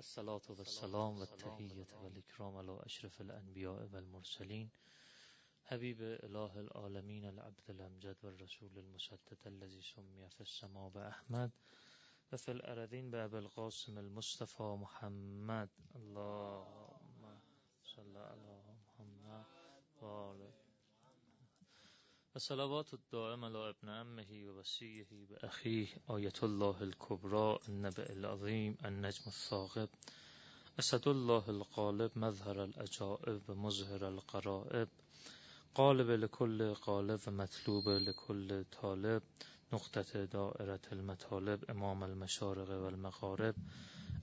الصلاة والسلام والتحية والإكرام على أشرف الأنبياء والمرسلين حبيب إله العالمين العبد الأمجد والرسول المسدد الذي سمي في السماء بأحمد وفي الأرضين بأبي القاسم المصطفى محمد. اللهم صل على محمد وآله الصلوات الدائمة على ابن أمه ووسيه بأخيه آية الله الكبرى النبأ العظيم النجم الثاقب أسد الله القالب مظهر الأجائب مظهر القرائب. قالب لكل قالب ومطلوب لكل طالب. نقطة دائرة المطالب امام المشارق والمغارب.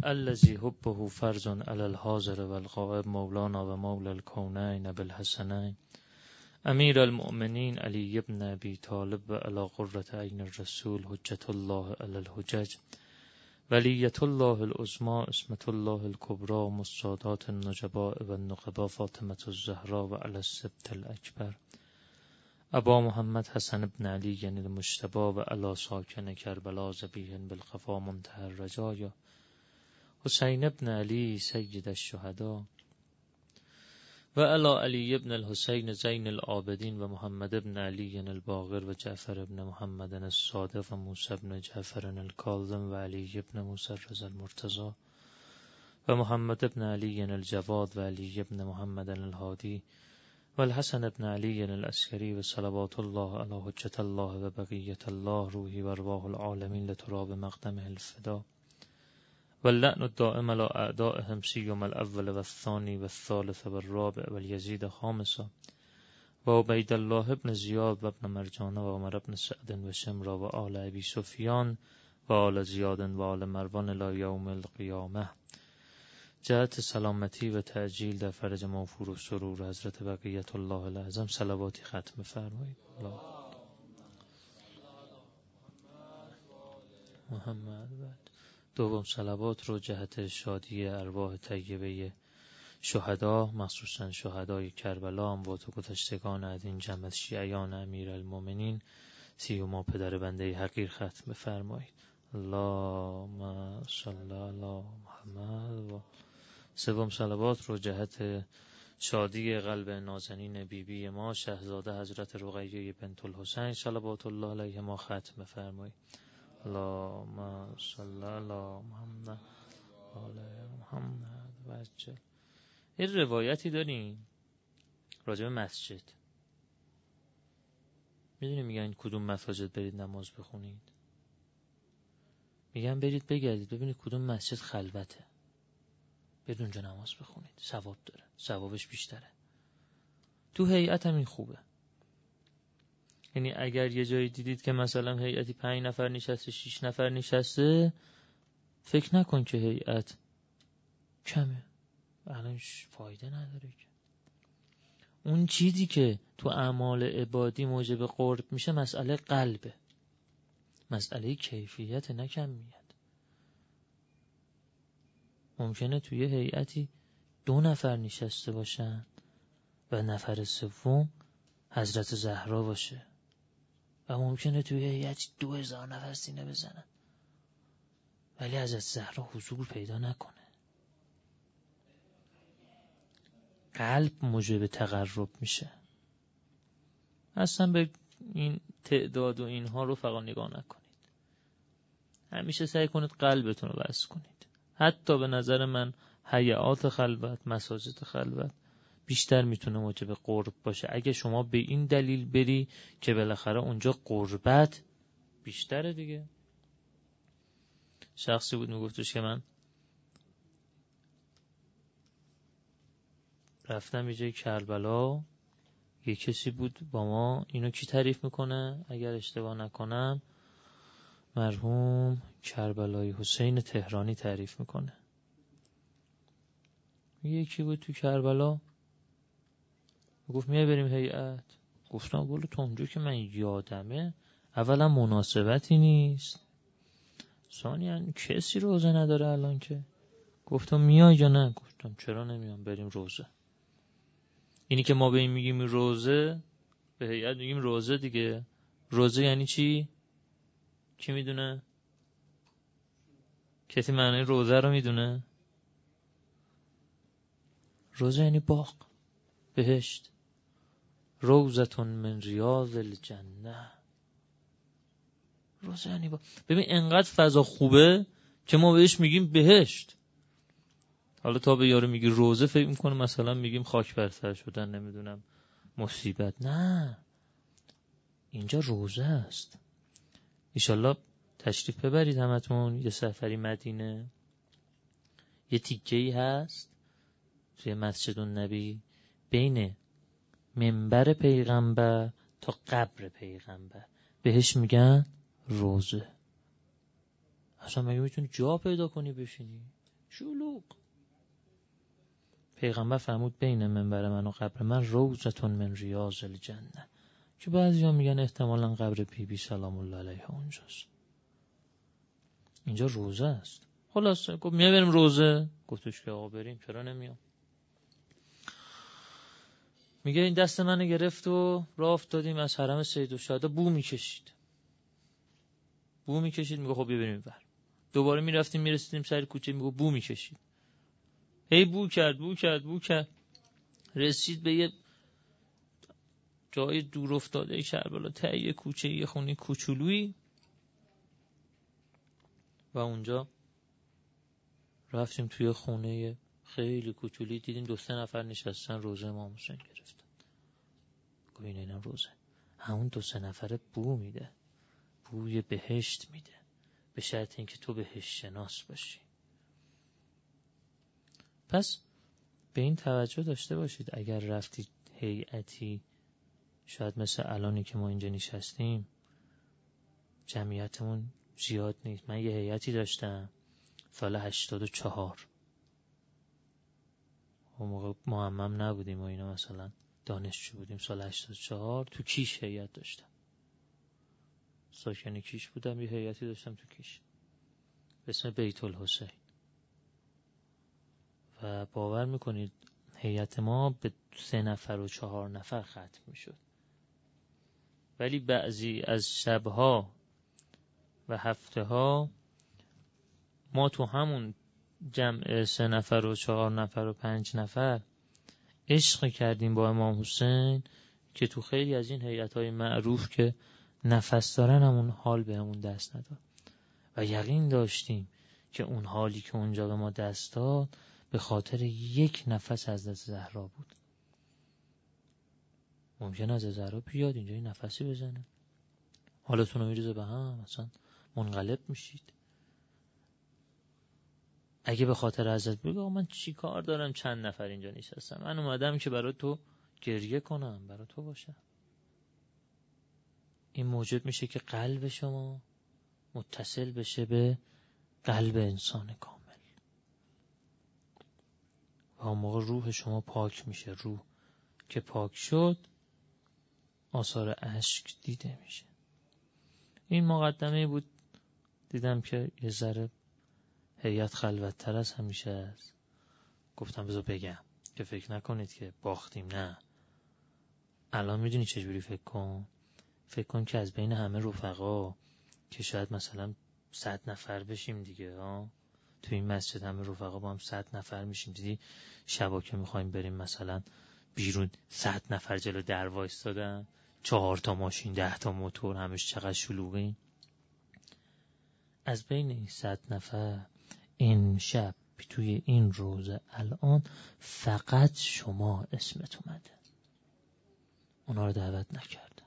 الذي حبه فرز على الحاضر والغائب مولانا و مولا الكونين بالحسنين. امیر المؤمنین علی ابن ابی طالب و علا قرة عین الرسول حجت الله علی الحجج ولیت الله العظما اسمت الله الكبرى مستادات النجباء و النقبا فاطمة الزهرا و علی السبت الاکبر ابا محمد حسن ابن علی یعنی المشتبا و علا ساکن کربلا زبیه بالخفا منتهى الرجایا. حسین ابن علی سید الشهدا و علا علی ابن الحسین زین العابدین و محمد ابن علی الباغر و جعفر ابن محمد الصادق و موسی ابن جعفر الکاظم و علی ابن موسی رضا المرتضى و محمد ابن علی الجواد و علی ابن محمد الهادی و الحسن ابن علی الاسکری و صلوات الله علی حجت الله و بقیت الله روحی و ارواح العالمین لتراب مقدم الفدا. واللعن الدائم على أعدائهم سيما الأول والثاني والثالث والرابع واليزيد خامسا. وعبيد الله بن زياد وابن مرجان وعمر بن سعد وشمرا وآل أبي سفيان وآل زياد وآل مروان إلى يوم القيامة جهت سلامتی و تعجیل در فرج موفور و سرور حضرت بقیت الله العظم صلواتی ختم فرمایید. محمد. بعد دوم صلوات رو جهت شادی ارواح طیبه شهدا مخصوصا شهدای کربلا اموات و گذشتگان از این جمع شیعیان المومنین سی و ما پدر بنده حقیر ختم بفرمایید. اللهم صل علی محمد و سوم صلوات رو جهت شادی قلب نازنین بیبی بی ما شهزاده حضرت رقیه بنت الحسین صلوات الله علیه ما ختم بفرمایید. اللهم صل علی محمد آل محمد وجل این روایتی داریم راجع مسجد. می‌دونی میگن کدوم مساجد برید نماز بخونید؟ میگن برید بگردید. ببینید کدوم مسجد خلوته. برید اونجا نماز بخونید. ثواب داره. ثوابش بیشتره. تو هیئت هم این خوبه. یعنی اگر یه جایی دیدید که مثلا هیئتی پنج نفر نشسته شیش نفر نشسته فکر نکن که هیئت کمه. الان فایده نداره که. اون چیزی که تو اعمال عبادی موجب قرب میشه مسئله قلبه. مسئله کیفیت نه کمیت. ممکنه توی هیئتی دو نفر نشسته باشن و نفر سوم حضرت زهرا باشه. و ممکنه توی هیئت دو هزار نفر سینه بزنن. ولی از زهرا حضور پیدا نکنه. قلب موجب تقرب میشه. اصلا به این تعداد و اینها رو فقط نگاه نکنید. همیشه سعی کنید قلبتون رو بس کنید. حتی به نظر من حیعات خلوت مساجد خلوت بیشتر می‌تونه موجب قرب باشه. اگه شما به این دلیل بری که بالاخره اونجا قربت بیشتره دیگه. شخصی بود میگفتش که من رفتم یه کربلا. یه کسی بود با ما. اینو کی تعریف می‌کنه؟ اگر اشتباه نکنم مرحوم کربلای حسین تهرانی تعریف می‌کنه. یکی بود تو کربلا. گفت میای بریم هیئت. گفتم بولو تو اونجا که من یادمه اولا مناسبتی نیست. ثانیا کسی روزه نداره الان که. گفتم میای یا نه؟ گفتم چرا نمیام؟ بریم روزه. اینی که ما به این میگیم روزه به هیئت میگیم روزه دیگه. روزه یعنی چی؟ کی می‌دونه؟ کسی معنی روزه رو می‌دونه؟ روزه یعنی باغ بهشت. روزتون من ریاض الجنه. روزه یعنی باغ ببین انقدر فضا خوبه که ما بهش میگیم بهشت. حالا تا به یارو میگی روزه فکر می‌کنه مثلا میگیم خاک بر سر شدن نمی‌دونم مصیبت. نه. اینجا روزه است. ایشالله تشریف ببرید همتون. یه سفری مدینه. یه تیکه ای هست. توی مسجد النبی. بین منبر پیغمبر تا قبر پیغمبر. بهش میگن روزه. اصلا مگه می‌تونی جا پیدا کنی بشینی؟ شلوغ. پیغمبر فرمود بین منبر من و قبر من روزتون من ریاض الجنه. که بعضی ها میگن احتمالا قبر بی بی سلام الله علیه اونجاست. اینجا روزه است. خلاصه. گفت میای بریم روزه. گفتش که آقا بریم. چرا نمیام؟ میگه این دست منو گرفت و راه افتادیم از حرم سید و بو می‌کشید. بو می‌کشید میگه خب بریم بر دوباره می‌رفتیم می‌رسیدیم سر کوچه میگه بو می‌کشید. هی بو کرد بو کرد بو کرد. رسید به یه جای دور افتاده کربلا ته یه کوچه یه خونه کوچولویی. و اونجا رفتیم توی خونه خیلی کوچولی دیدیم دو سه نفر نشستن روزه امام حسین گرفتن. گویا اینم روزه. همون دو سه نفره بو میده. بوی بهشت میده. به شرط اینکه تو بهشت شناس باشی. پس به این توجه داشته باشید. اگر رفتید هیئتی شاید مثل الانی که ما اینجا نشستیم جمعیتمون زیاد نیست. من یه هیئتی داشتم سال هشتاد و چهار. اون موقع معمم نبودیم و اینا مثلا دانشجو بودیم. سال هشتاد و چهار تو کیش هیئت داشتم. ساکن کیش بودم یه هیئتی داشتم تو کیش. به اسم بیت الحسین. و باور می‌کنید هیئت ما به سه نفر و چهار نفر ختم می‌شد. ولی بعضی از شبها و هفته ها ما تو همون جمع سه نفر و چهار نفر و پنج نفر عشق کردیم با امام حسین که تو خیلی از این حیعت های معروف که نفس دارن همون حال به همون دست نداد. و یقین داشتیم که اون حالی که اونجا به ما دست داد به خاطر یک نفس از دست زهرا بود. ممکن از زهرا بیاد اینجا این نفسی بزنه. حالتون رو میریزه به هم مثلا منقلب میشید. اگه به خاطر ازت بگو من چی کار دارم؟ چند نفر اینجا نشستم من اومدم که برای تو گریه کنم برای تو باشم. این موجب میشه که قلب شما متصل بشه به قلب انسان کامل. و اون روح شما پاک میشه. روح که پاک شد آثار اشک دیده میشه. این مقدمه بود دیدم که یه ذره هیئت خلوتتر از همیشه است. گفتم بذار بگم که فکر نکنید که باختیم نه. الان می‌دونی چجوری فکر کن؟ فکر کن که از بین همه رفقا که شاید مثلا صد نفر بشیم دیگه ها؟ تو این مسجد همه رفقا با هم صد نفر میشیم. دیدی شبا که می‌خوایم بریم مثلا بیرون صد نفر جلو در وایستادن؟ چهار تا ماشین ده تا موتور همش چقدر شلوغین؟ از بین این صد نفر این شب توی این روز الان فقط شما اسمت اومده. اونا رو دعوت نکردن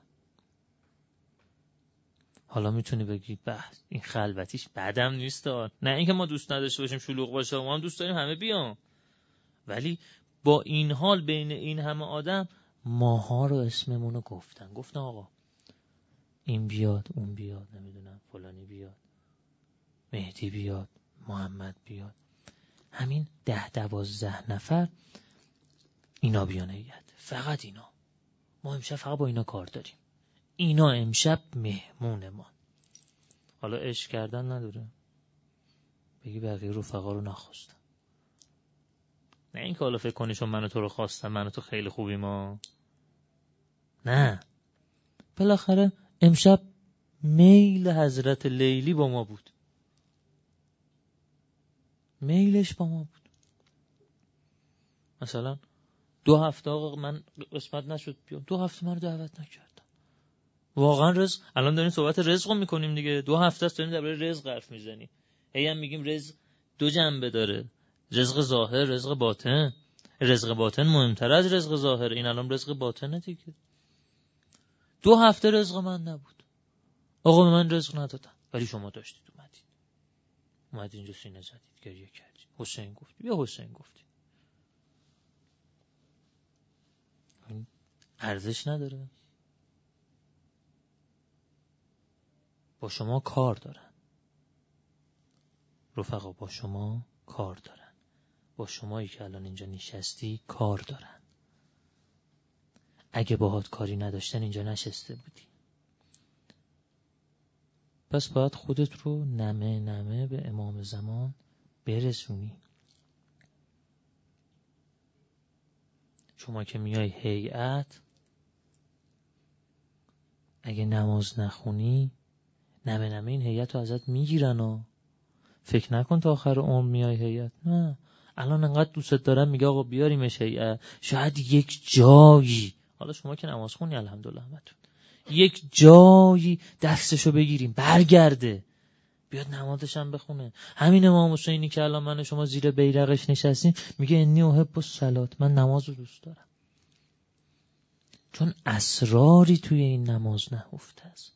حالا می‌تونی بگی به این خلوتیش بعدم نیست نه اینکه ما دوست نداشته باشیم شلوغ باشه ما هم دوست داریم همه بیان. ولی با این حال بین این همه آدم ماها رو اسممون رو گفتن. گفتن آقا این بیاد اون بیاد نمی‌دونم فلانی بیاد مهدی بیاد. محمد بیاد. همین ده دوازده نفر اینا بیان هیئت. فقط اینا. ما امشب فقط با اینا کار داریم. اینا امشب مهمون ما. حالا عشق کردن نداره. بگی بقیه رفقا رو نخواستم نه این که حالا فکر کنی چون منو تو رو خواستم منو تو خیلی خوبی ما نه. بالاخره امشب میل حضرت لیلی با ما بود. میلش با ما بود. مثلا دو هفته آقا من قسمت نشد بیام. دو هفته من رو دعوت نکردم واقعا رزق الان داریم صحبت رزق رو می‌کنیم دیگه. دو هفته است داریم درباره رزق حرف می‌زنیم. هی هم میگیم رزق دو جنبه داره. رزق ظاهر رزق باطن. رزق باطن مهمتر از رزق ظاهر. این الان رزق باطنه دیگه. دو هفته رزق من نبود. آقا من رزق ندادن. ولی شما داشتید. اومدید اینجا سینه زدید گریه کردید. حسین گفت. یا حسین گفتی. ارزش نداره. با شما کار دارن. رفقا با شما کار دارن. با شمایی که الان اینجا نشستی کار دارن. اگه باهات کاری نداشتن اینجا نشسته بودی. پس باید خودت رو نمه نمه به امام زمان برسونی. شما که میای هیئت اگه نماز نخونی نمه نمه این هیئت رو ازت می‌گیرن و فکر نکن تا آخر عمر میای هیئت. نه. الان انقدر دوستت دارم میگه آقا بیاریمش هیئت. شاید یک جایی. حالا شما که نماز خونی الحمدلله همتون. یک جایی دستشو بگیریم. برگرده. بیاد نمازش هم بخونه. همین امام حسینی که الان من شما زیر بیرقش نشستیم میگه انی احب الصلات. من نماز رو دوست دارم. چون اسراری توی این نماز نهفته است.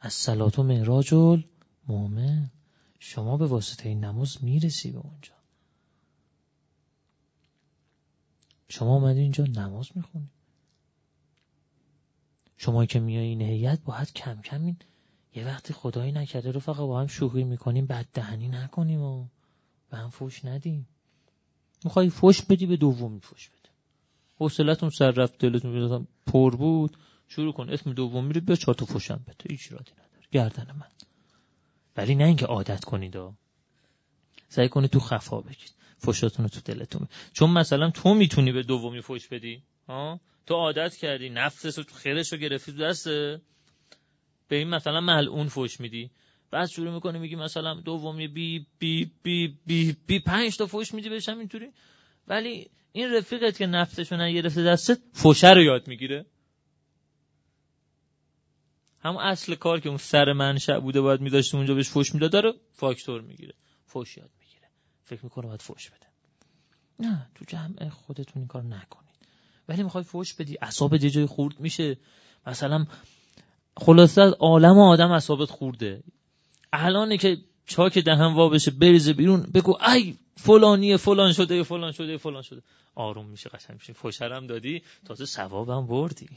از سلات و معراج المؤمن. شما به واسطه این نماز می‌رسی به اونجا. شما اومدی اینجا نماز می‌خونی. شما که میای این هیئت باید کم کم این یه وقتی خدایی نکرده رو فقط با هم شوخی می‌کنیم بد دهنی نکنیم و به هم فوش ندیم. می‌خوای فوش بدی به دومی فوش بده. حوصلتون سر رفت دلتون پر بود. شروع کن اسم دومی رو بیا چهار تا فوشم بده. هیچ رادی نداره. گردن من. ولی نه اینکه عادت کنید و سعی کنید تو خفا بگید. فوشاتون رو تو دلتون چون مثلا تو می‌تونی به دومی فوش بدی ها؟ تو عادت کردی نفسش رو خیرش رو گرفتی دسته به این مثلا ملعون فوش میدی. بعد شروع می‌کنی میگی مثلا دومی بی بی بی بی بی پنج تا فوش میدی بهش اینطوری ولی این رفیقت که نفسشو نگرفته دستت فوشه رو یاد می‌گیره. همون اصل کار که اون سر منشأ بوده باید میداشته اونجا بهش فوش می‌داد داره فاکتور می‌گیره. فوش یاد می‌گیره. فکر می‌کنه باید فوش بده. نه تو جمع خودتون این کار نکنید. ولی می‌خوای فوش بدی اعصاب یه جای خورد میشه. مثلا خلاصه از عالم و آدم اعصابت خورده. الانه که چاک دهن وا بشه بریزه بیرون بگو ای فلانیه فلان شده فلان شده فلان شده. آروم میشه قشنگ میشه. فوشرم دادی تازه ثوابم بردی.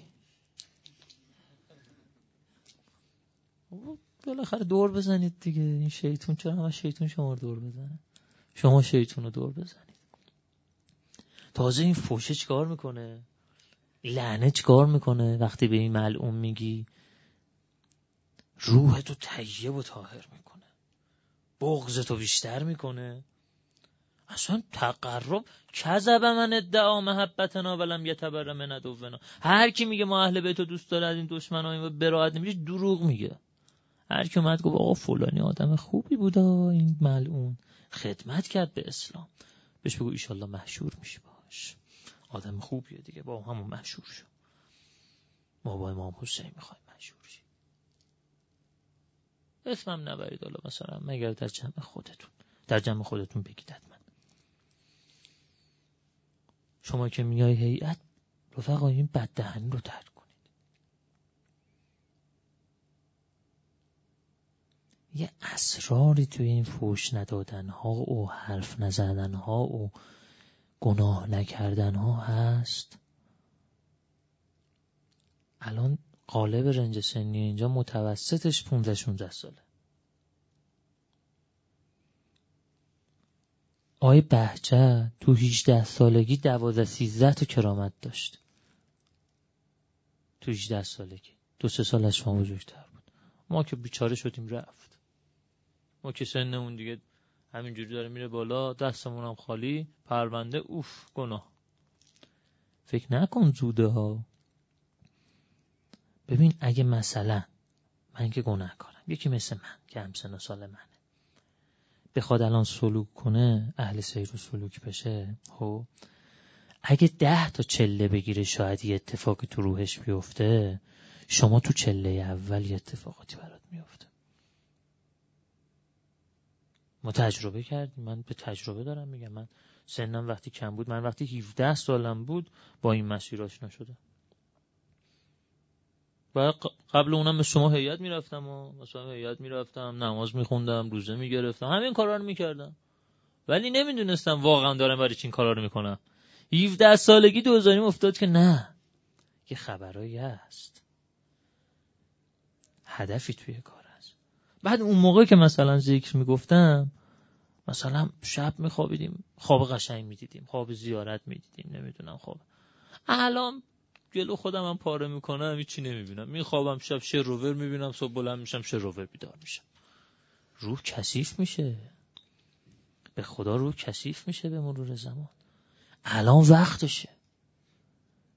بالاخره دور بزنید دیگه. این شیطون چرا همه شیطون شما دور بزنه؟ شما شیطون رو دور بزنید تازه این فوشه چیکار می‌کنه؟ لعنه چیکار می‌کنه وقتی به این ملعون میگی؟ روح تو طیب و طاهر می‌کنه. بغض تو بیشتر می‌کنه. اصلا تقرب کذب من ادعا محبتنا ولم یتبر من عدونا. هر کی میگه ما اهل بیت دوست داره از این دشمنای براحت نمیشه دروغ میگه. هر کی اومد گفت آقا فلانی آدم خوبی بود این ملعون. خدمت کرد به اسلام. بهش بگو ایشالله محشور میشه باش. آدم خوبیه دیگه. با همون محشور شو. ما با امام حسین می‌خوایم محشور شیم. اسمم نبرید حالا مثلا مگر در جمع خودتون. در جمع خودتون بگید حتما. شما که میای هیئت رفقا این بددهنی رو ترک یه اسراری توی این فوش ندادن ها و حرف نزدن ها و گناه نکردن ها هست؟ الان قالب رنج سنی اینجا متوسطش 15 16 ساله. آقای بهجه تو 18 سالگی 12 13 تا کرامت داشت. تو 18 سالگی. دو سه سال از شما بزرگتر بود. ما که بیچاره شدیم رفت. ما که سنمون دیگه همینجوری داره میره بالا دستمون هم خالی. پرونده اوف گناه. فکر نکن زوده ها. ببین اگه مثلا من که گناه کارم یکی مثل من که همسن و سال منه. بخواد الان سلوک کنه اهل سیر و سلوک بشه خب. اگه ده تا چله بگیره شاید یه اتفاقی تو روحش بیفته شما تو چله اول یه اتفاقاتی برات میفته ما تجربه کردیم. من به تجربه دارم میگم. من سنم وقتی کم بود من وقتی 17 سالم بود با این مسیر آشنا شدم. و قبل اونم به شما هیئت می‌رفتم و مثلا هیئت می‌رفتم. نماز میخوندم روزه می‌گرفتم. همین کارا رو می‌کردم. ولی نمی‌دونستم واقعا دارم برای چین کارا رو می‌کنم. 17 سالگی دوزاریم افتاد که نه. یه خبرایی هست. هدفی توی کار. بعد اون موقع که مثلا ذکر می‌گفتم مثلا شب میخوابیدیم خواب قشنگ می‌دیدیم خواب زیارت می‌دیدیم نمی‌دونم خواب. الان جلو خودم هم پاره می‌کنم هیچی نمی‌بینم. میخوابم شب شروور می‌بینم صبح بلند میشم شروور بیدار میشم. روح کثیف میشه. به خدا روح کثیف میشه به مرور زمان. الان وقتشه.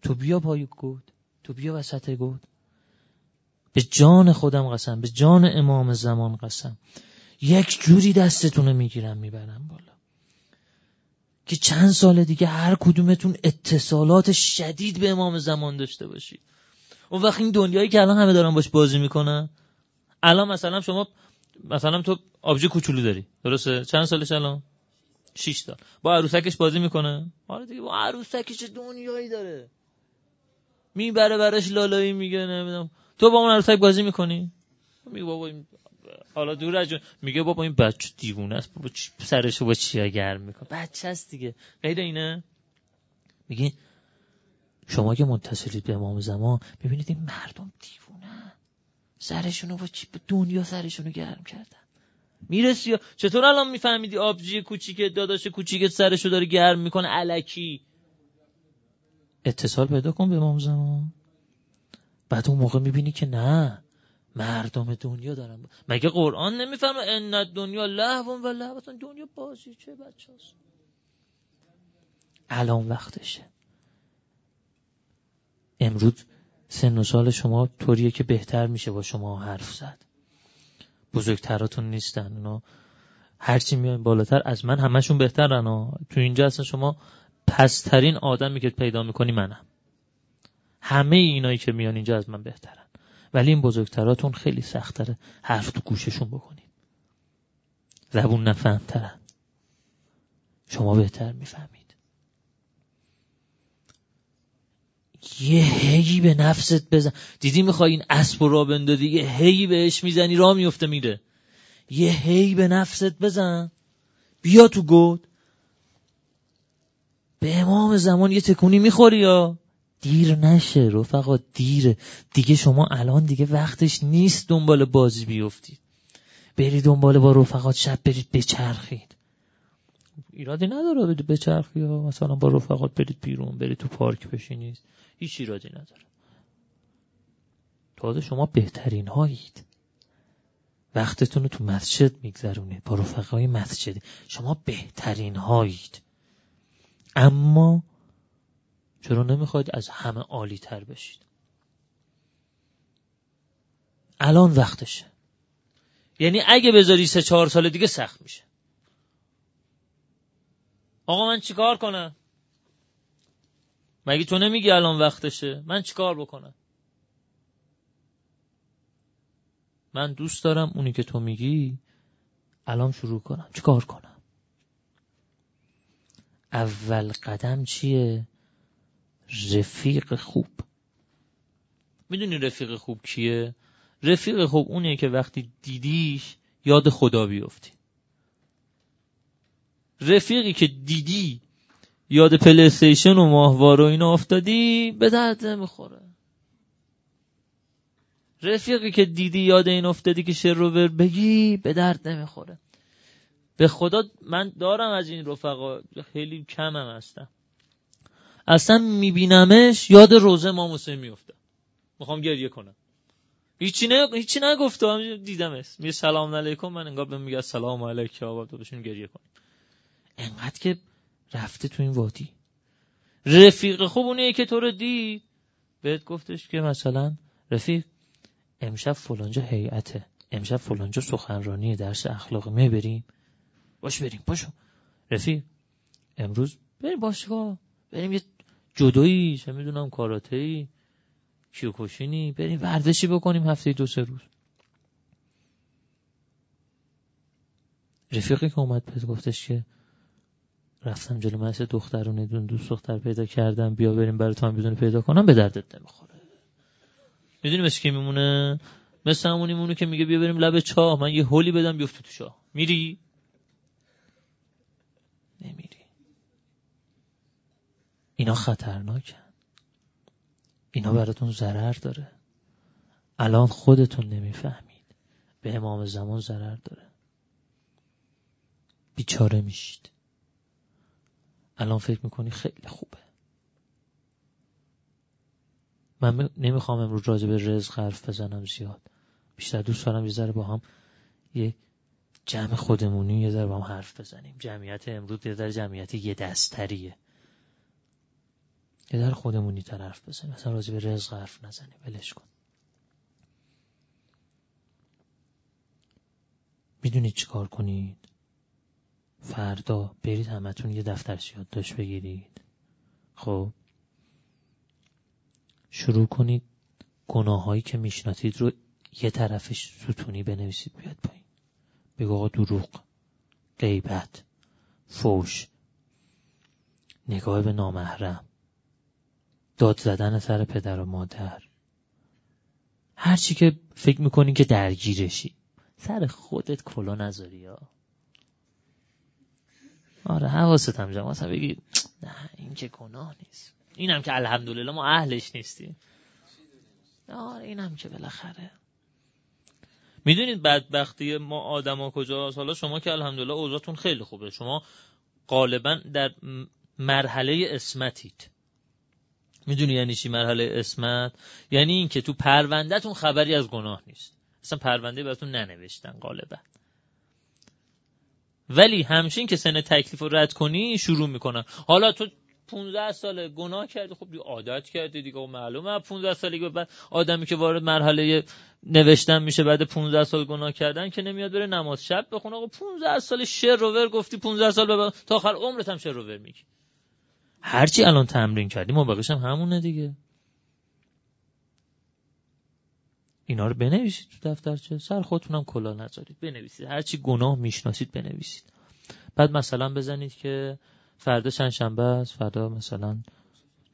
تو بیا پای گود تو بیا وسط گود. به جان خودم قسم به جان امام زمان قسم. یک جوری دستتون می‌گیرم می‌برم بالا. که چند سال دیگه هر کدومتون اتصالات شدید به امام زمان داشته باشید. اون وقت این دنیایی که الان همه دارن باش بازی می‌کنن. الان مثلا شما مثلا تو آبجی کوچولو داری. درسته؟ چند سالش الان؟ 6 سال با عروسکش بازی می‌کنه؟ آره دیگه با عروسکش دنیایی داره. می‌بره براش لالایی میگه نمی‌دونم. تو با اون عروسک بازی می‌کنی؟ میگه بابا این حالا دور از میگه بابا این بچه دیوونه است. بابا سرشو با چیا گرم می‌کنه؟ بچه است دیگه. غیر اینه. میگه شما که متصلید به امام زمان ببینید این مردم دیوونه سرشونو با چی دنیا سرشونو گرم کردن. می‌رسی؟ چطور الان میفهمیدی آبجی کوچیک داداش کوچیک سرشو داره گرم می‌کنه؟ علکی. اتصال پیدا کن به امام زمان. بعد اون موقع می‌بینی که نه مردم دنیا دارن. مگه قرآن نمی‌فهمه ان دنیا لهو و لهو دنیا بازی چه بچه الان وقتشه. امروز سن و سال شما طوریه که بهتر میشه با شما حرف زد. بزرگتراتون نیستن. اونا هرچی میان بالاتر از من همشون بهترن. و تو اینجا اصلا شما پسترین آدمی که پیدا می‌کنی منم. همه اینایی که میان اینجا از من بهترن. ولی این بزرگتراتون خیلی سختره حرف تو گوششون بکنید. زبون نفهمترن. شما بهتر می‌فهمید. یه هی به نفست بزن. دیدی می‌خوای این اسب را بندازی؟ یه هی بهش می‌زنی را میفته میره. یه هی به نفست بزن. بیا تو گود. به امام زمان یه تکونی می‌خوری یا؟ دیر نشه رفقا دیره دیگه شما الان دیگه وقتش نیست دنبال بازی بیفتید. برید دنبال با رفقات شب برید بچرخید. ایرادی نداره برید بچرخی یا مثلا با رفقات برید بیرون برید تو پارک بشینید. هیچ ایرادی نداره. تازه شما بهترین هایید. وقتتون رو تو مسجد میگذرونید با رفقای مسجدی. شما بهترین هایید. اما چرا نمی‌خواید از همه عالی تر بشید؟ الان وقتشه. یعنی اگه بذاری سه چهار سال دیگه سخت میشه. آقا من چیکار کنم؟ مگه تو نمیگی الان وقتشه؟ من چیکار بکنم؟ من دوست دارم اونی که تو میگی الان شروع کنم. چیکار کنم؟ اول قدم چیه؟ رفیق خوب. می‌دونی رفیق خوب کیه رفیق خوب اونیه که وقتی دیدیش یاد خدا بیفتی. رفیقی که دیدی یاد پلیستیشن و ماهوار و اینا افتادی به درد نمی‌خوره. رفیقی که دیدی یاد این افتادی که شروور بگی به درد نمی‌خوره. به خدا من دارم از این رفقا خیلی کمم هستم. اصلا میبینمش یاد روزه ما حسین میفته می‌خوام گریه کنم. هیچی نه هیچی نگفتم دیدمش میگه سلام علیکم. من انگار بهم میگه سلام علیکم تو بشین گریه کن. انقدر که رفته تو این وادی. رفیق خوب اونه که تو رو دید. بهت گفتش که مثلا رفیق امشب فلانجا هیئته. امشب فلانجا سخنرانی درس اخلاق. می‌بریم باش بریم باشو رفیق امروز بریم باشگاه. بریم یه جدویی چه می‌دونم کاراته ای کیوکوشینی. بریم ورزشی بکنیم هفته دو سه روز. رفیقی که اومد پس گفتش که رفتم جلو مدرسه دخترونه دون دوست دختر پیدا کردم بیا بریم برای تو هم پیدا کنم به دردت نمی‌خوره. می‌دونی مثل که میمونه؟ مثل مونه که میگه بیا بریم لب چاه من یه هولی بدم بیفته تو چاه. میری؟ نمیری. اینا خطرناکن. اینا براتون ضرر داره. الان خودتون نمی‌فهمید. به امام زمان ضرر داره. بیچاره میشید. الان فکر می‌کنی خیلی خوبه. من نمی‌خوام امروز راجع به رزق حرف بزنم زیاد. بیشتر دوست دارم یه ذره با هم یه جمع خودمونی یه ذره با هم حرف بزنیم. جمعیت امروز یه ذره جمعیت یه دستریه. یه ذره خودمونی حرف بزنیم مثلا راجع به رزق حرف نزنیم ولش کن. می‌دونید چیکار کنید؟ فردا برید همتون یه دفتر داشت بگیرید. خب؟ شروع کنید گناهایی که می‌شناسید رو یه طرفش ستونی بنویسید بیاد پایین. بگو آقا دروغ غیبت فوش نگاه به نامحرم. داد زدن سر پدر و مادر. هرچی که فکر می‌کنی که درگیرشی. سر خودت کلا نذاری یا. آره حواست هم جمع. اصلا بگی نه این که گناه نیست. اینم که الحمدلله ما اهلش نیستیم. آره اینم که بالاخره. می‌دونید بدبختی ما آدما کجاست؟ حالا شما که الحمدلله اوضاعتون خیلی خوبه. شما غالبا در مرحله اسمتید. می‌دونی یعنی چی مرحله اسمت؟ یعنی اینکه تو پروندهتون خبری از گناه نیست. اصلا پرونده براتون ننوشتن غالبا. ولی همچین که سن تکلیف رو رد کنی شروع می‌کنن. حالا تو 15 ساله گناه کردی خب دیگه عادت کردی دیگه. معلومه 15 سالگی بعد آدمی که وارد مرحله نوشتن میشه بعد 15 سال گناه کردن که نمیاد بره نماز شب بخونه. آقا 15 سال شر روور گفتی 15 سال بعد تا آخر عمرت هم شر روور میگی. هرچی الان تمرین کردی ما هم همونه دیگه. اینا رو بنویسید تو دفترچه. سر خودتونم کلا نذارید. بنویسید. هرچی گناه می‌شناسید بنویسید. بعد مثلا بزنید که فردا شنبه است؟ فردا مثلا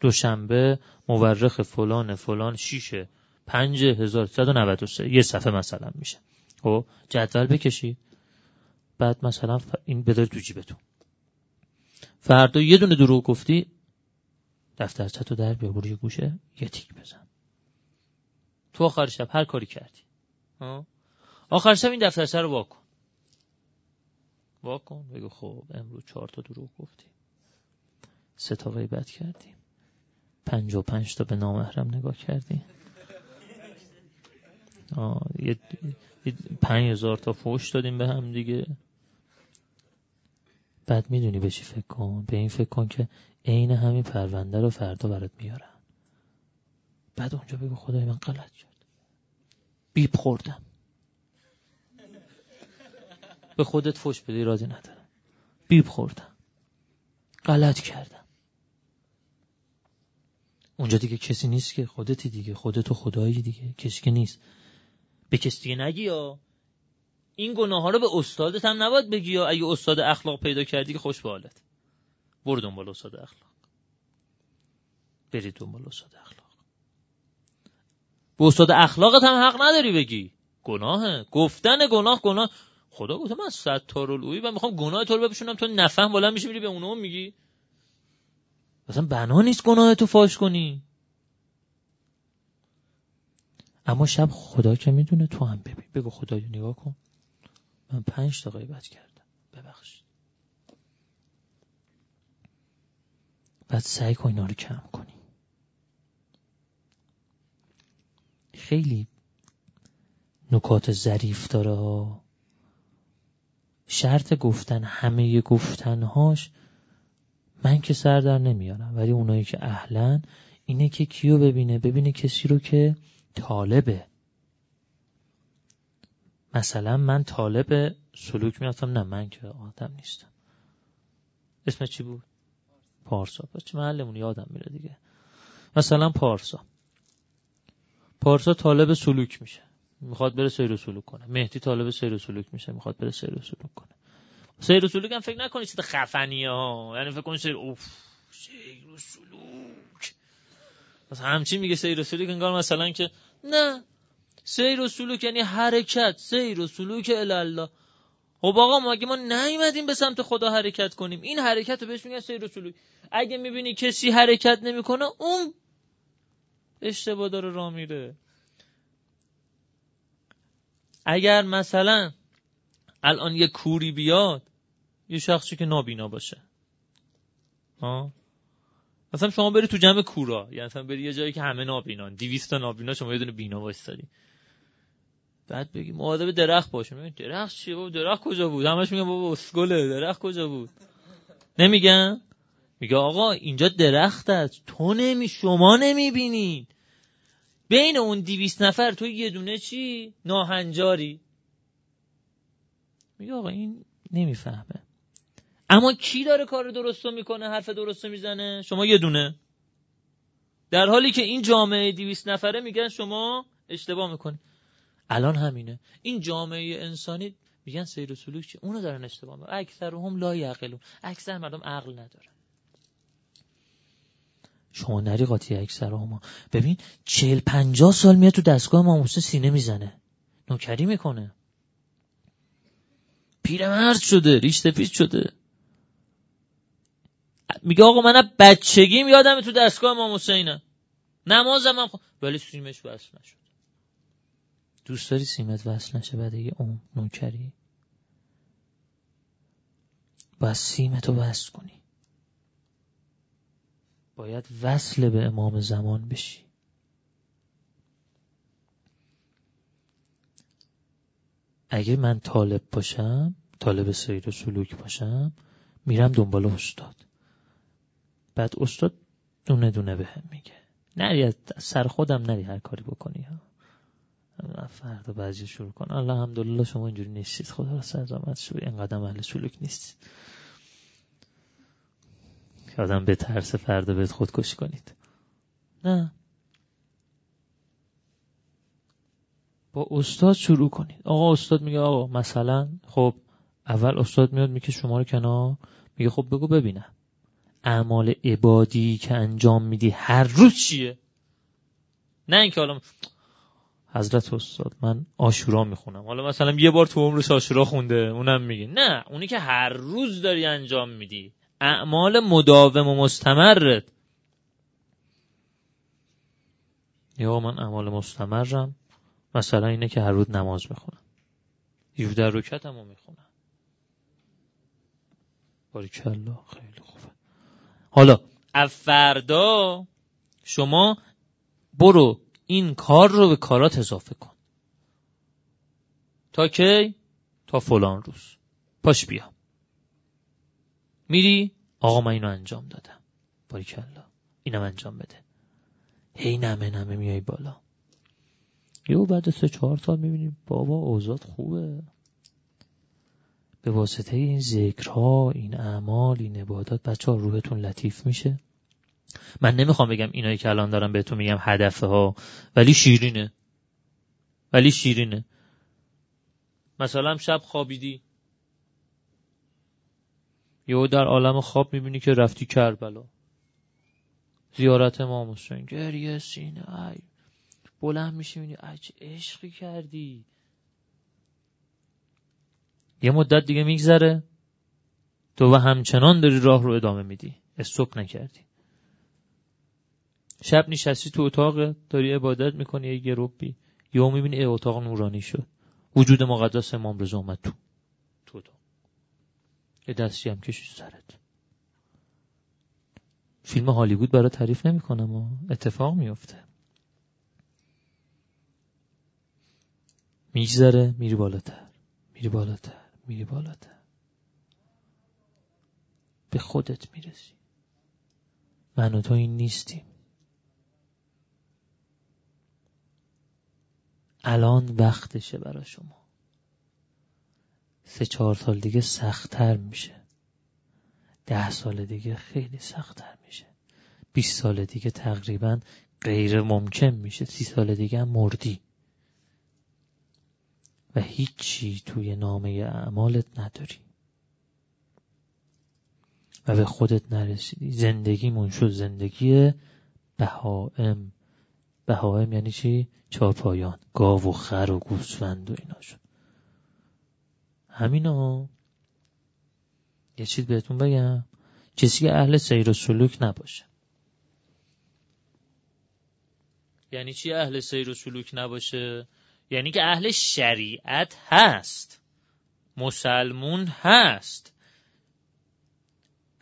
دوشنبه مورخ فلان فلان شیشه پنج هزار یه صفحه مثلا میشه. خب؟ جدول بکشید. بعد مثلا این بدار تو جیبتون. فردا یه دونه دروغ گفتی دفترچه تو در بیا برو گوشه یه تیک بزن. تو آخر شب هر کاری کردی. آخر شب این دفترچه رو واکن. واکن؟ بگو خب امروز چهار تا دروغ گفتی. سه تا غیبت کردیم پنج و پنج تا به نامحرم نگاه کردیم یه پنج هزار تا فوش دادیم به هم دیگه. بعد می‌دونی به چی فکر کن؟ به این فکر کن که عین همین پرونده رو فردا برات میارن بعد اونجا بگو خدای من غلط شد. بیب خوردم. به خودت فوش بدی راضی ندارم. بیب خوردم. غلط کردم. اونجا دیگه کسی نیست که خودتی دیگه. خودت و خدایی دیگه. کسی که نیست. به کسی دیگه نگی یا؟ این گناه ها رو به استادت هم نباید بگی یا اگه استاد اخلاق پیدا کردی که خوش به حالت. برو دنبال استاد اخلاق. برید دنبال استاد اخلاق. به استاد اخلاقت هم حق نداری بگی. گناهه. گفتن گناه گناه. خدا گفته من ستار الوی و می‌خوام گناه تو رو بپوشونم. تو نفهم بالا میشه میری به اونو میگی. مثلا بنا نیست گناه تو فاش کنی. اما شب خدا که می‌دونه تو هم ببین. بگو خدا نگاه کن. من پنج تا غیبت کردم. ببخش بعد سعی کن اینا رو کم کنی. خیلی نکات ظریف داره شرط گفتن همه گفتنهاش من که سر در نمیارم ولی اونایی که اهلن اینه که کیو ببینه؟ ببینه کسی رو که طالبه. مثلا من طالب سلوک میافتم نه من که آدم نیستم. اسم چی بود؟ پارسا. چه محلمون؟ یادم میره دیگه. مثلا پارسا. پارسا طالب سلوک میشه. می‌خواد بره سیر و سلوک کنه. مهدی طالب سیر و سلوک میشه. می‌خواد بره سیر و سلوک کنه. سیر و سلوک هم فکر نکنید چیز خفنی ها. یعنی فکر کنید سیر اوف سیر و سلوک. مثلا همچین میگه سیر و سلوک انگار مثلا که نه. سیر و سلوک یعنی حرکت سیر و سلوک الله خب آقا ما اگه ما نیومدیم به سمت خدا حرکت کنیم این حرکت رو بهش میگن سیر و سلوک. اگه می‌بینی کسی حرکت نمی‌کنه اون اشتباه داره راه میره. اگر مثلا الان یه کوری بیاد یه شخصی که نابینا باشه. ها؟ مثلا شما بری تو جمع کورا یعنی مثلا بری یه جایی که همه نابینان 200 تا نابینا شما یه دونه بینا وایسادی بعد بگی مواظب درخت باشه. میگن درخت چیه بابا درخت کجا بود؟ همش میگن بابا اسکله. درخت کجا بود؟ نمیگن؟ میگه آقا اینجا درخت است. تو نمی شما نمی‌بینی بین اون دیویست نفر تو یه دونه چی؟ ناهنجاری. میگه آقا این نمی‌فهمه. اما کی داره کار درستو می‌کنه؟ حرف درستو می‌زنه؟ شما یه دونه. در حالی که این جامعه دیویست نفره میگن شما اشتباه می‌کنی الان همینه. این جامعه انسانی میگن سیر و سلوک چی؟ اونو دارن اشتباه می‌کنن. اکثر هم لا یعقلون. اکثر مردم عقل ندارن. شما نری قاطی اکثر هم ببین چهل پنجاه سال میاد تو دستگاه امام سینه می‌زنه. نوکری می‌کنه. پیرمرد شده ریش سفید شده. میگه آقا من بچگیم یادم تو دستگاه امام حسینه نمازم هم ولی سیمش وصل نشد. دوست داری سیمت وصل نشه بعد یه اون نوکری؟ باید سیمتو وصل کنی. باید وصل به امام زمان بشی. اگه من طالب باشم طالب سیر و سلوک باشم میرم دنبال استاد. بعد استاد دونه دونه به هم میگه. نری از سر خودم نری هر کاری بکنی ها. فردا بعضی شروع کن. الحمدلله شما اینجوری نیستید. خدا را سرزامت شو اینقدر اهل سلوک نیست آدم به ترس فردا بهت خودکشی کنید. نه. با استاد شروع کنید. آقا استاد میگه آقا مثلا خب اول استاد میاد میگه شما رو کنار. میگه خب بگو ببینم. اعمال عبادی که انجام میدی هر روز چیه؟ نه اینکه حالا حضرت استاد من آشورا می‌خونم. حالا مثلا یه بار تو عمرش آشورا خونده اونم میگه. نه اونی که هر روز داری انجام میدی. اعمال مداوم و مستمرت. یا من اعمال مستمرم مثلا اینه که هر روز نماز می‌خونم. 17 رکعت هم می‌خونم. باریکلا خیلی خوبه. حالا فردا شما برو این کار رو به کارات اضافه کن. تا کی؟ تا فلان روز. پاش بیا. میری؟ آقا من اینو انجام دادم. باریکلا اینم انجام بده. هی نمه نمه میای بالا. یه بعد سه چهار سال می‌بینیم بابا اوزاد خوبه. به واسطه این ذکرها این اعمال این عبادات بچه ها روحتون لطیف میشه. من نمی‌خوام بگم اینایی که الان دارم بهتون میگم هدفه ها ولی شیرینه. ولی شیرینه. مثلا شب خوابیدی. یهو در عالم خواب می‌بینی که رفتی کربلا. زیارت امام حسین گریه سینه. ای. بلند میشی می‌بینی چه عشقی کردی. یه مدت دیگه میگذره. تو و همچنان داری راه رو ادامه میدی. استوب نکردی. شب نشستی تو اتاق داری عبادت می‌کنی یه گروبی یا می‌بینی اتاق نورانی شد. وجود مقدس امام رضا اومد تو تو اتاق. یه دستی هم کشید سرت. فیلم هالیوود برای تعریف نمی‌کنم و اتفاق میفته میگذره میری بالاتر. میری بالاتر. میری بالاتر. به خودت می‌رسی. من و تو این نیستیم. الان وقتشه برای شما. سه چهار سال دیگه سختتر میشه. ده سال دیگه خیلی سختتر میشه. 20 سال دیگه تقریبا غیر ممکن میشه. سی سال دیگه هم مردی. و هیچی توی نامه اعمالت نداری. و به خودت نرسیدی. زندگیمون شد زندگی بهائم بهائم یعنی چی؟ چارپایان گاو و خر و گوسفند و اینا شد. همینا؟ یه چیز بهتون بگم. کسی که اهل سیر و سلوک نباشه. یعنی چی اهل سیر و سلوک نباشه؟ یعنی که اهل شریعت هست. مسلمون هست.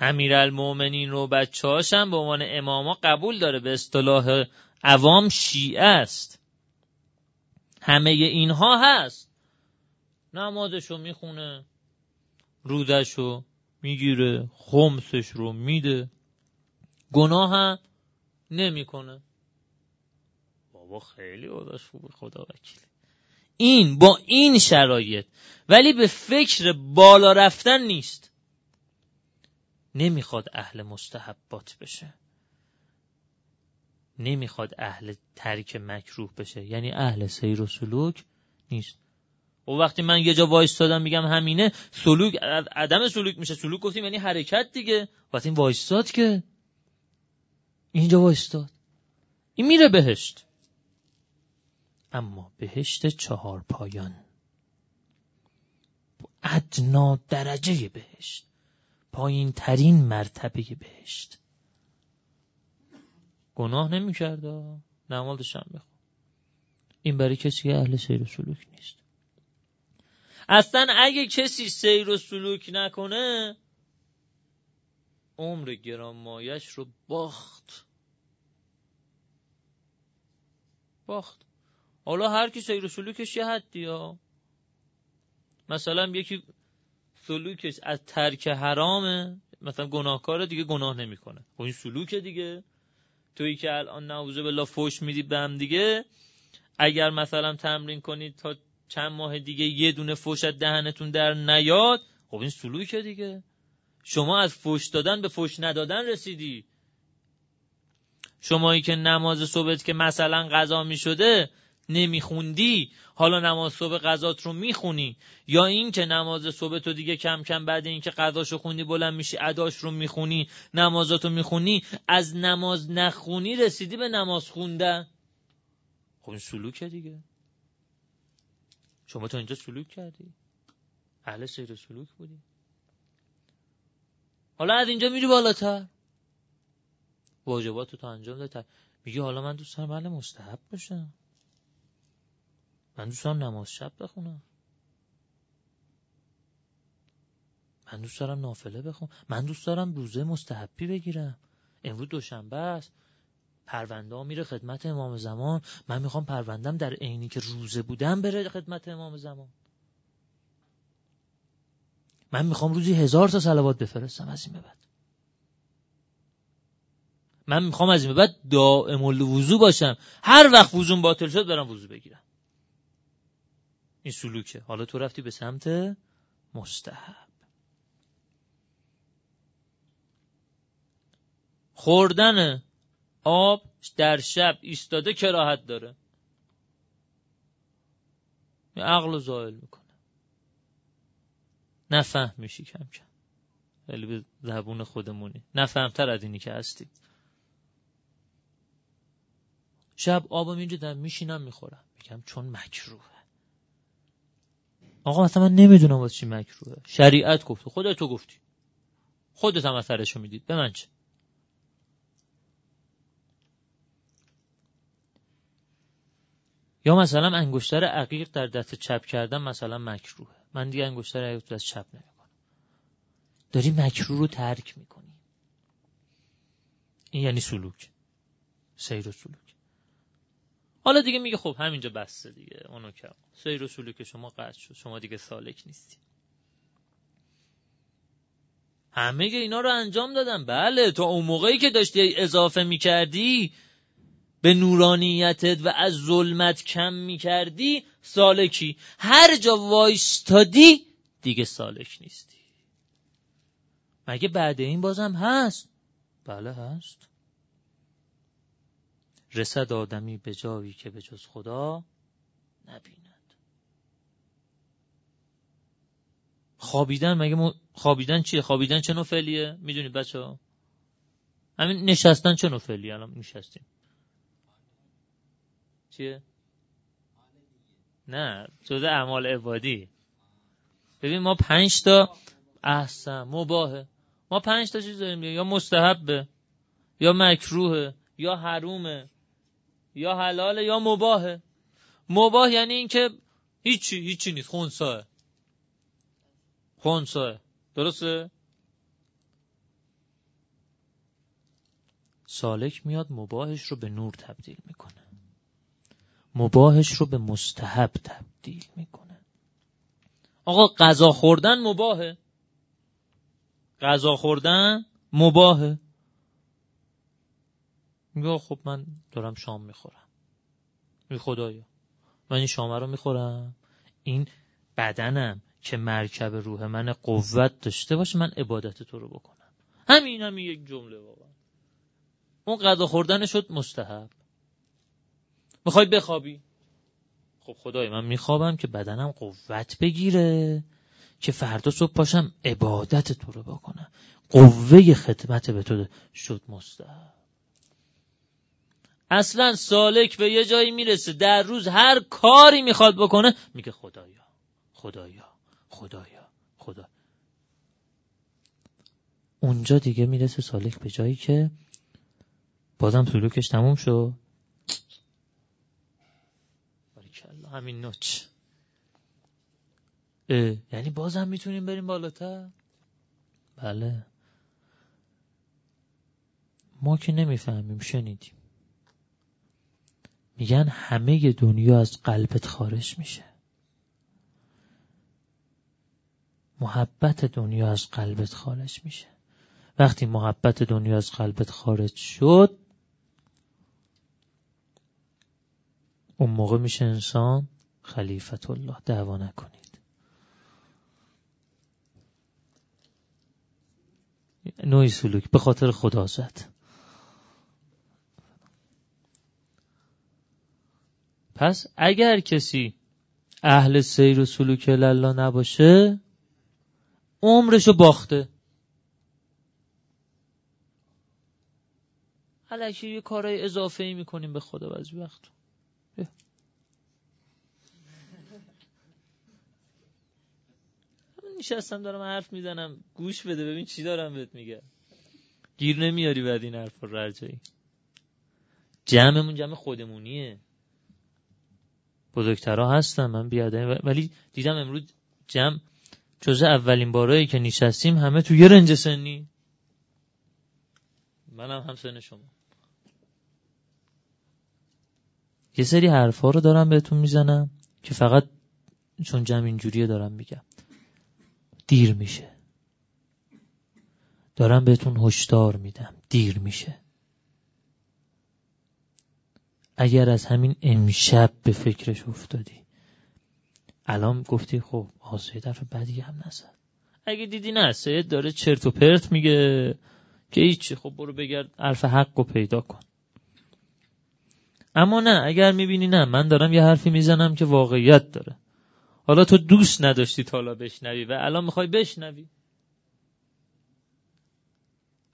امیرالمؤمنین رو بچه هاشم به عنوان اماما قبول داره. به اصطلاح عوام شیعه است. همه اینها هست. نمازشو می‌خونه رودشو می‌گیره خمسش رو میده. گناه هم نمی‌کنه. بابا خیلی اوضاش خوبه خدا وکیل این با این شرایط ولی به فکر بالا رفتن نیست. نمی‌خواد اهل مستحبات بشه. نمی‌خواد اهل ترک مکروه بشه. یعنی اهل سیر و سلوک نیست. و وقتی من یه جا وایستادم میگم همینه سلوک عدم سلوک میشه. سلوک گفتیم یعنی حرکت دیگه. وقتی این وایستاد که. اینجا وایستاد. این میره بهشت. اما بهشت چهار پایان. ادنا درجه بهشت. پایین ترین مرتبه بهشت. گناه نمی‌کرده نمازش هم بخون. این برای کسی که اهل سیر و سلوک نیست. اصلا اگه کسی سیر و سلوک نکنه عمر گرانمایش رو باخت. باخت. حالا هر کی سیر و سلوکش یه حدی ها. مثلا یکی سلوکش از ترک حرامه مثلا گناهکار دیگه گناه نمی‌کنه. خب این سلوک دیگه. تویی که الان نعوذ بالله فوش میدی به هم دیگه اگر مثلا تمرین کنید تا چند ماه دیگه یه دونه فوش از دهنتون در نیاد خب این سلوکه دیگه. شما از فوش دادن به فوش ندادن رسیدی. شمایی که نماز صبحت که مثلا قضا می شده نمیخوندی حالا نماز صبح قضات رو می‌خونی؟ یا این که نماز صبح تو دیگه کم کم بعد اینکه قضاشو خوندی بلند میشی اداش رو می‌خونی نمازاتو می‌خونی از نماز نخونی رسیدی به نماز خوندن؟ خب این سلوکه دیگه. شما تا اینجا سلوک کردی؟ اهل سیر سلوک بودی. حالا از اینجا میری بالاتر. واجبات تو انجام دادی. میگی حالا من دوست دارم اهل مستحب باشم من دوست دارم نماز شب بخونم. من دوست دارم نافله بخونم. من دوست دارم روزه مستحبی بگیرم. امروز دوشنبه است. پرونده میره خدمت امام زمان. من می‌خوام پروندم در عینی که روزه بودم بره خدمت امام زمان. من می‌خوام روزی هزار تا سلوات بفرستم از این به بعد. من می‌خوام از این به بعد دائم الوضو باشم. هر وقت وضوم باطل شد برم وضو بگیرم. این سلوکه. حالا تو رفتی به سمت مستحب. خوردن آب در شب ایستاده کراهت داره. عقل زائل می‌کنه. نفهم میشی کم کم. خیلی به زبون خودمونی. نفهمتر از اینی که هستی. شب آبم اینجا در میشینم می‌خورم. میگم چون مکروه. آقا مثلا من نمی‌دونم واسه چی مکروه. شریعت گفته. خودت تو گفتی. خودت هم اثرشو می‌دید. به من چه؟ یا مثلا انگشتر عقیق در دست چپ کردن مثلا مکروه. من دیگه انگشتر عقیق دست چپ نمی‌کنم. داری مکروه رو ترک می‌کنی. این یعنی سلوک. سیر و سلوک. حالا دیگه میگه خب همینجا بسته دیگه. اونو که سیر و سلوک شما قطع شد. شما دیگه سالک نیستی. همه اینا رو انجام دادم بله تا اون موقعی که داشتی اضافه می‌کردی به نورانیتت و از ظلمت کم می‌کردی سالکی. هر جا وایستادی دیگه سالک نیستی. مگه بعد این بازم هست؟ بله هست. رسد آدمی به جایی که به جز خدا نبیند. خوابیدن مگه خوابیدن چیه؟ خوابیدن چه نوع فعلیه؟ می‌دونید بچه ها همین نشستن چه نوع فعلیه الان نشستیم. چیه؟ نه جزء اعمال عبادی. ببین ما پنج تا احسن مباهه. ما پنج تا چیز داریم یا مستحبه یا مکروهه یا حرومه. یا حلاله یا مباهه. مباه یعنی اینکه هیچی هیچی نیست. خونساه خونساه درسته؟ سالک میاد مباهش رو به نور تبدیل می‌کنه. مباهش رو به مستحب تبدیل می‌کنه. آقا غذا خوردن مباهه. غذا خوردن مباهه. میگه خب من دارم شام می‌خورم. می خدایا. من این شامه رو می‌خورم. این بدنم که مرکب روح من قوت داشته باشه من عبادت تو رو بکنم. همین همین یک جمله واقعا. اون غذا خوردن شد مستحب. می‌خوای بخوابی؟ خب خدای من میخوابم که بدنم قوت بگیره که فردا صبح پاشم عبادت تو رو بکنم. قوه خدمت به تو شد مستحب. اصلا سالک به یه جایی می‌رسه در روز هر کاری می‌خواد بکنه میگه خدایا خدایا خدایا خدا. اونجا دیگه می‌رسه سالک به جایی که بازم سلوکش تموم شد. همین نوچ. یعنی بازم می‌تونیم بریم بالاتر؟ بله. ما که نمی‌فهمیم شنیدیم. میگن همه دنیا از قلبت خارج میشه. محبت دنیا از قلبت خارج میشه. وقتی محبت دنیا از قلبت خارج شد اون موقع میشه انسان خلیفت الله دعوا نکنید. نوعی سلوک به خاطر خدا زد. پس اگر کسی اهل سیر و سلوک الله نباشه عمرشو باخته. حالا یه کارهای اضافه ای می‌کنیم به خدا بعضی وقت. نشستم دارم حرف می‌زنم. گوش بده ببین چی دارم بهت میگه گیر نمیاری بعد این حرف رو جمعمون جمع خودمونیه. بزرگترها هستن من بیادم. ولی دیدم امروز جمع جزء اولین بارایی که نشستیم همه تو یه رنج سنی. منم هم سن شما. یه سری حرفا رو دارم بهتون می‌زنم که فقط چون جمع اینجوریه دارم میگم. دیر میشه. دارم بهتون هشدار میدم. دیر میشه. اگر از همین امشب به فکرش افتادی. الان گفتی خب آسه طرف بدی هم نزد اگه دیدی نه سید داره چرت و پرت میگه که هیچی. خب برو بگرد حرف حق رو پیدا کن. اما نه اگر می‌بینی نه من دارم یه حرفی می‌زنم که واقعیت داره. حالا تو دوست نداشتی تا حالا بشنوی و الان می‌خوای بشنوی.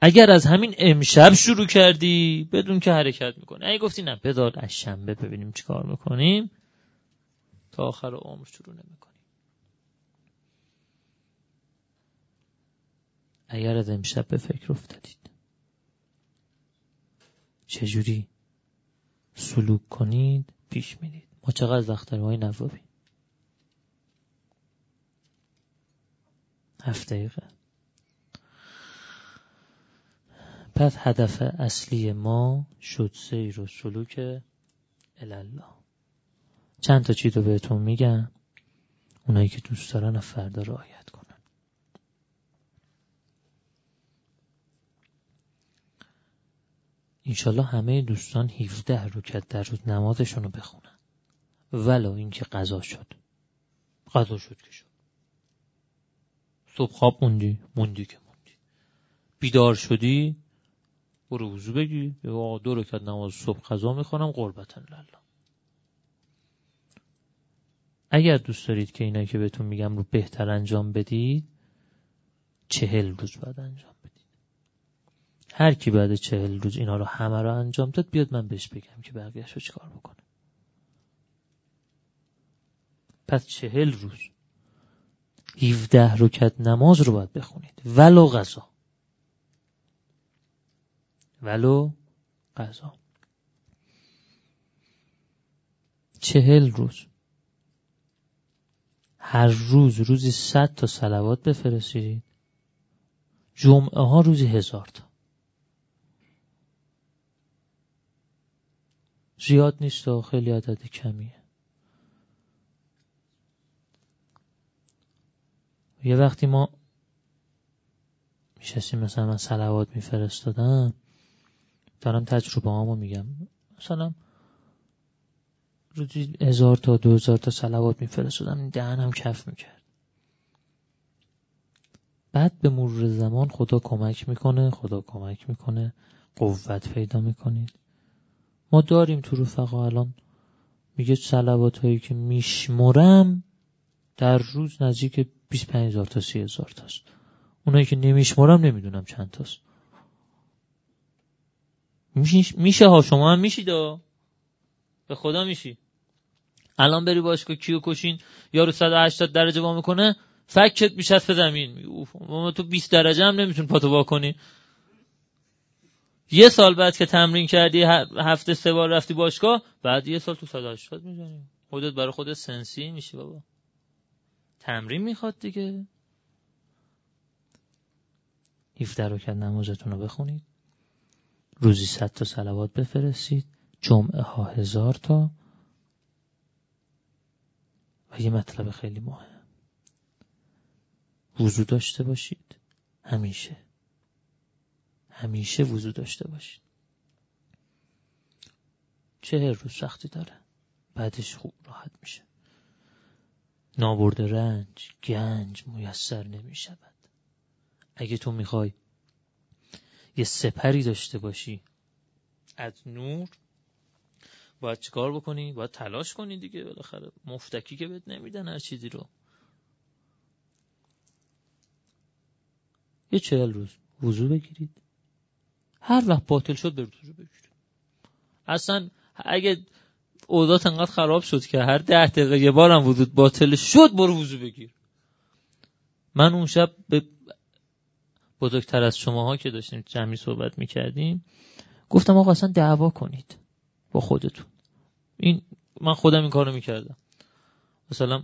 اگر از همین امشب شروع کردی بدون که حرکت می‌کنی. اگه گفتی نه بدار از شنبه ببینیم چی کار می‌کنیم. تا آخر عمر شروع نمی‌کنیم. اگر از امشب به فکر افتادید. چجوری؟ سلوک کنید پیش می‌دید ما چقدر وقت های نوابی هفت دقیقه. پس هدف اصلی ما شد سیر و سلوک الله چند تا چیز رو بهتون میگم. اونایی که دوست دارن فردا رعایت کنن. انشالله همه دوستان 17 رکت در روز نمازشون رو بخونن. ولو اینکه قضا شد. قضا شد که شد. صبح خواب موندی موندی که موندی. بیدار شدی برو وضو بگی. یا دو رکعت نماز صبح قضا می‌خونم قربتا لله. اگر دوست دارید که اینا که بهتون میگم رو بهتر انجام بدید چهل روز بعد انجام بدید. هر کی بعد چهل روز اینا رو همه رو انجام داد بیاد من بهش بگم که بقیهش رو چیکار بکنه. پس چهل روز 17 رکت نماز رو باید بخونید. ولو غذا ولو غذا چهل روز. هر روز روزی صد تا سلوات بفرستید. جمعه ها روزی هزار تا. زیاد نیست و خیلی عدد کمیه. یه وقتی ما میشستیم مثلا من سلوات میفرستادم دارم تجربه هامو میگم. مثلا روزی هزار تا دو هزار تا سلوات میفرستادم دهنم کف می‌کرد. بعد به مرور زمان خدا کمک می‌کنه خدا کمک می‌کنه قوت پیدا می‌کنید. ما داریم تو رفقا الان میگه سلوات هایی که میشمرم در روز نزدیک 25 هزار تا 30 هزار تاست. اونایی که نمیشمرم نمی‌دونم چند تاست. میشه ها شما هم میشید به خدا میشی. الان بری باشگاه کیو کشین یارو 180 درجه با می‌کنه فکت میشه به زمین. اوف ما تو 20 درجه هم نمیتون پاتو با کنی. یه سال بعد که تمرین کردی هفته سه بار رفتی باشگاه بعد یه سال تو 180 می‌زنی. خودت برای خودت سنسی میشی بابا. تمرین می‌خواد دیگه. 17 رکعت نمازتون رو بخونید. روزی 100 تا صلوات بفرستید جمعه ها هزار تا. و یه مطلب خیلی مهم. وضو داشته باشید. همیشه. همیشه وضو داشته باشید. چه روز سختی داره. بعدش خوب راحت میشه. نابرد رنج گنج میسر نمی شود اگه تو می‌خوای یه سپری داشته باشی. از نور. باید چیکار بکنی؟ باید تلاش کنی دیگه. بالاخره مفتکی که بهت نمیدن هر چیزی رو. یه چهل روز وضو بگیرید. هر وقت باطل شد برو وضو بگیرید. اصلا اگه اوضاع انقدر خراب شد که هر ده دقیقه یه بارم وضود باطل شد برو وضو بگیر. من اون شب به بزرگتر از شماها که داشتیم جمعی صحبت می‌کردیم گفتم آقا اصلا دعوا کنید با خودتون. این من خودم این کارو می‌کردم. مثلا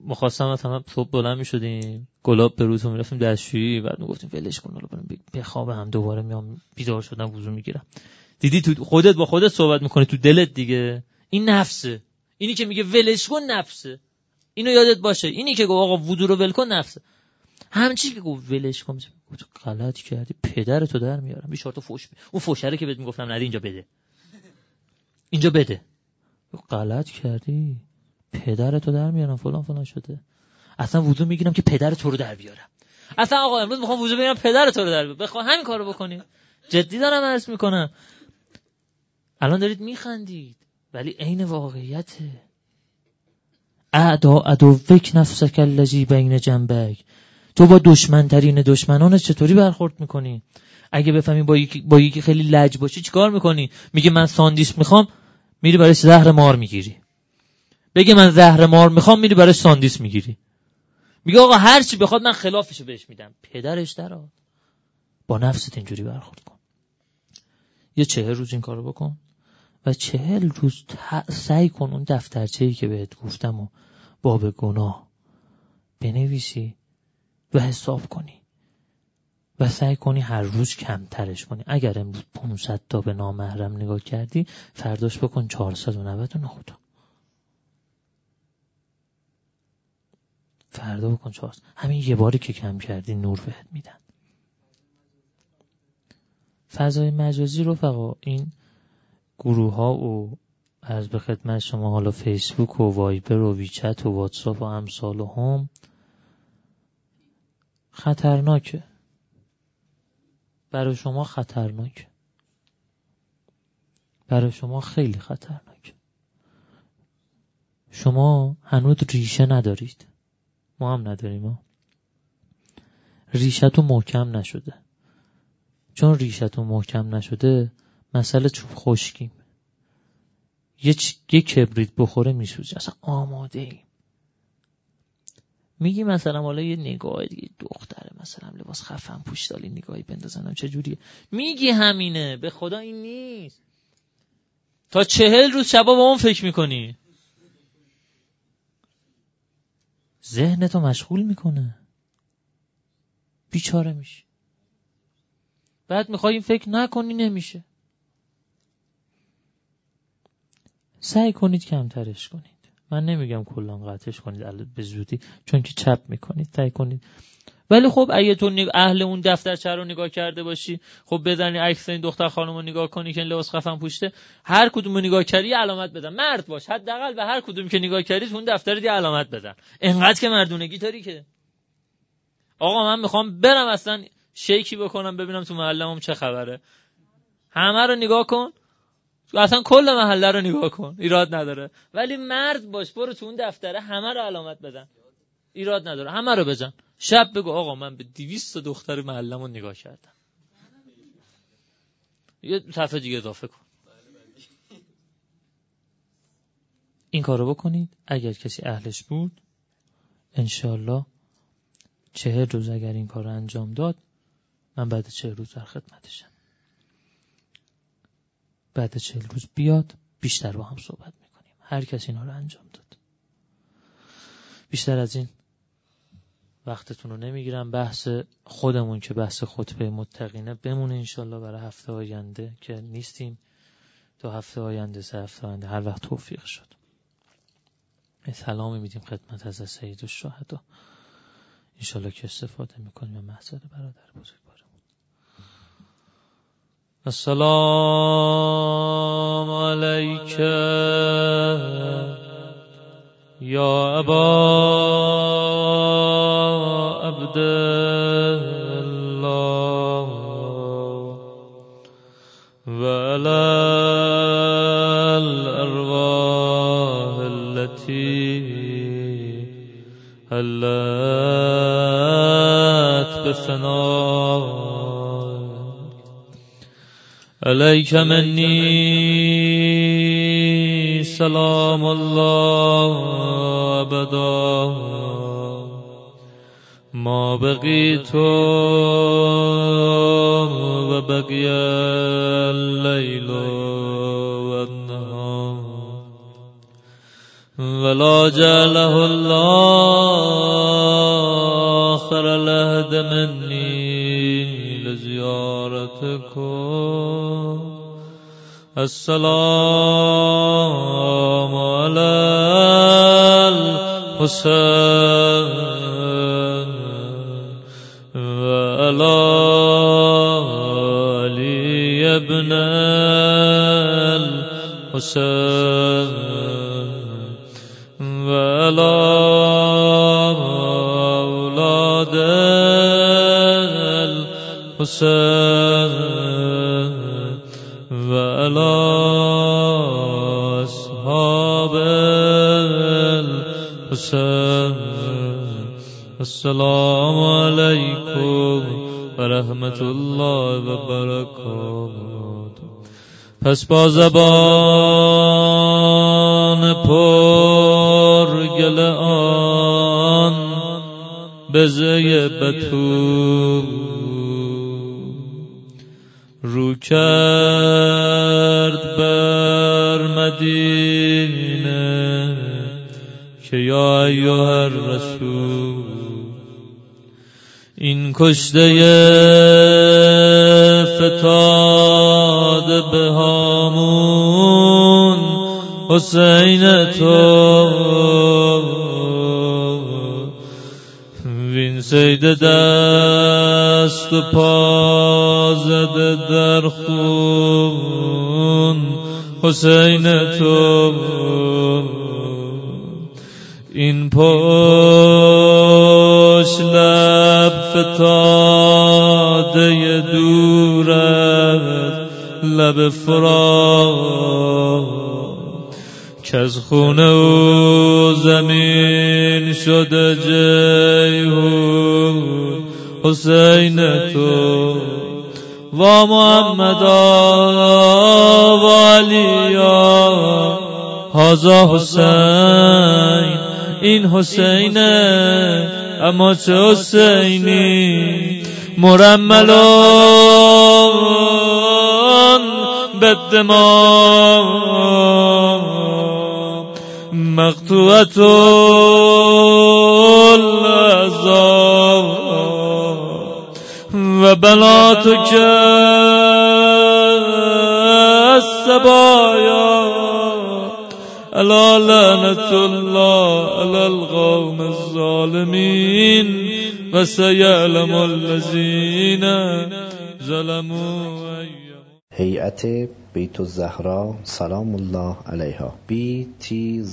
مخواستم مثلا صبح بلند می‌شدیم گلاب به روز می‌رفتیم دستشویی بعد می‌گفتیم ولش کن حالا بخواب هم دوباره میام بیدار شدم وضو می‌گیرم. دیدی تو خودت با خودت صحبت می‌کنی تو دلت دیگه. این نفسه. اینی که میگه ولش کن نفسه. اینو یادت باشه. اینی که گفت آقا وضو رو ول کن نفسه. همچی که گفت ولش کن. تو غلط کردی. پدر تو در میارم. بی تو فوش بی. اون فوشره که بهت می‌گفتم ندی اینجا بده. اینجا بده. غلط کردی. پدر تو در میارم. فلان فلان شده. اصلا وضو می‌گیرم که پدر تو رو در بیارم. اصلا آقا امروز می‌خوام وضو بگیرم پدر تو رو در بیارم. بخوام همین کارو بکنی. جدی دارم عرض می‌کنم. الان دارید میخندید. ولی عین واقعیته. اعدی عدوک نفسک التی بین جنبیک. تو با دشمنترین دشمنان چطوری برخورد می‌کنی؟ اگه بفهمی با یکی با یکی خیلی لج باشی چیکار می‌کنی؟ میگه من ساندیس می‌خوام میری برای زهر مار می‌گیری. بگه من زهر مار می‌خوام میری برای ساندیس می‌گیری. میگه آقا هر چی بخواد من خلافشو بهش میدم. پدرش درا با نفست اینجوری برخورد کن. یه چهل روز این کارو بکن و چهل روز سعی کن اون دفترچه که بهت گفتم و باب گناه بنویسی. و حساب کنی. و سعی کنی هر روز کمترش کنی. اگر امروز 500 تا به نامحرم نگاه کردی فرداش بکن 499 تا فردا بکن 400 همین یه باری که کم کردی نور بهت میدن. فضای مجازی رفقا این گروه ها و از به خدمت شما حالا فیسبوک و وایبر و ویچت و واتساپ و امثال و هم خطرناکه. برای شما خطرناکه. برای شما خیلی خطرناکه. شما هنوز ریشه ندارید. ما هم نداریم ما ریشتون محکم نشده. چون ریشتون محکم نشده مسئله چوب خشکیم. یه, یه کبریت بخوره میسوزه. اصلا آماده ایم میگی مثلا حالا یه نگاه دیگه دختره مثلا لباس خفن پوشتالی نگاهی بندازنم چه جوریه. میگی همینه به خدا این نیست. تا چهل روز شبا با اون فکر می‌کنی؟ ذهنتو مشغول می‌کنه. بیچاره میشه بعد می‌خوای این فکر نکنی نمیشه. سعی کنید کمترش کنید من نمیگم کلان قطعش کنید به زودی چون که چپ می‌کنید سعی کنید. ولی خب اگه تو اهل اون دفترچه رو نگاه کرده باشی خب بزنی عکس این دختر خانم رو نگاه کنی که لباس خفن پوشته هر کدوم رو نگاه کردی علامت بدن. مرد باش حداقل به هر کدوم که نگاه کردی اون دفتر دی علامت بدن. انقدر که مردونگی داری که. آقا من می‌خوام برم اصلا شیکی بکنم ببینم تو محلم چه خبره. همه رو نگاه کن. اصلا کل محله رو نگاه کن. ایراد نداره. ولی مرد باش برو تو اون دفتره همه رو علامت بدن ایراد نداره. همه رو بزن. شب بگو آقا من به دیویست دختر محلم رو نگاه کردم. یه صفحه دیگه اضافه کن. این کارو بکنید. اگر کسی اهلش بود انشالله چهل روز اگر این کار رو انجام داد من بعد چهل روز در خدمتشم. بعد چهل روز بیاد بیشتر با هم صحبت می‌کنیم. هر کسی اینا رو انجام داد. بیشتر از این وقتتون رو نمی‌گیرم. بحث خودمون که بحث خطبه متقینه بمونه انشالله برای هفته آینده که نیستیم. تا هفته آینده سه هفته آینده. هر وقت توفیق شد. سلامی میدیم خدمت از سید و شهدا انشالله که استفاده می‌کنیم و برادر بزرگوارمون السلام علیک یا أبا عبد الله وعلى الأرواح التي هلت بثناء عليك مني سلام الله أبدا. ما بقيت وبقي الليل والنهار. ولا جعله الله آخر الهد مني لزيارتكم. السلام على الحسين علي ابن الحسين وعلى أولاد الحسين الحسين السلام عليكم و رحمت الله و برکات پس با زبان پر گل آن بزه بتو رو کرد کشته فتاد به هامون. حسین تو. وین سید دست و پا زده در خون. حسین تو. این پشت فتاده دور لب فرات که از خونه و زمین شده جیهون حسین تو و محمد و هازا حسین. این حسینه. اما چه حسینی؟ مرملون به دماغ مقطوعت و بنات که السبایا الا لعنت الله على القوم الظالمين وسيعلم الذين ظلموا هیئت بیت الزهرا سلام الله علیها. Btzs.ir